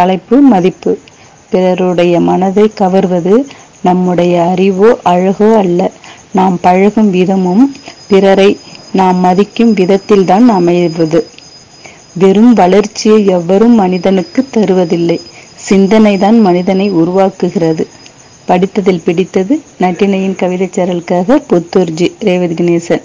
தலைப்பு மதிப்பு. பிறருடைய மனதை கவர்வது நம்முடைய அறிவோ அழகோ அல்ல. நாம் பழகும் விதமும் பிறரை நாம் மதிக்கும் விதத்தில்தான் அமைவது. வெறும் வளர்ச்சியை எவரும் மனிதனுக்கு தருவதில்லை. சிந்தனை தான் மனிதனை உருவாக்குகிறது. படித்ததில் பிடித்தது நட்டினையின் கவிதைச் சேரலுக்காக புத்தூர்ஜி ரேவதி கணேசன்.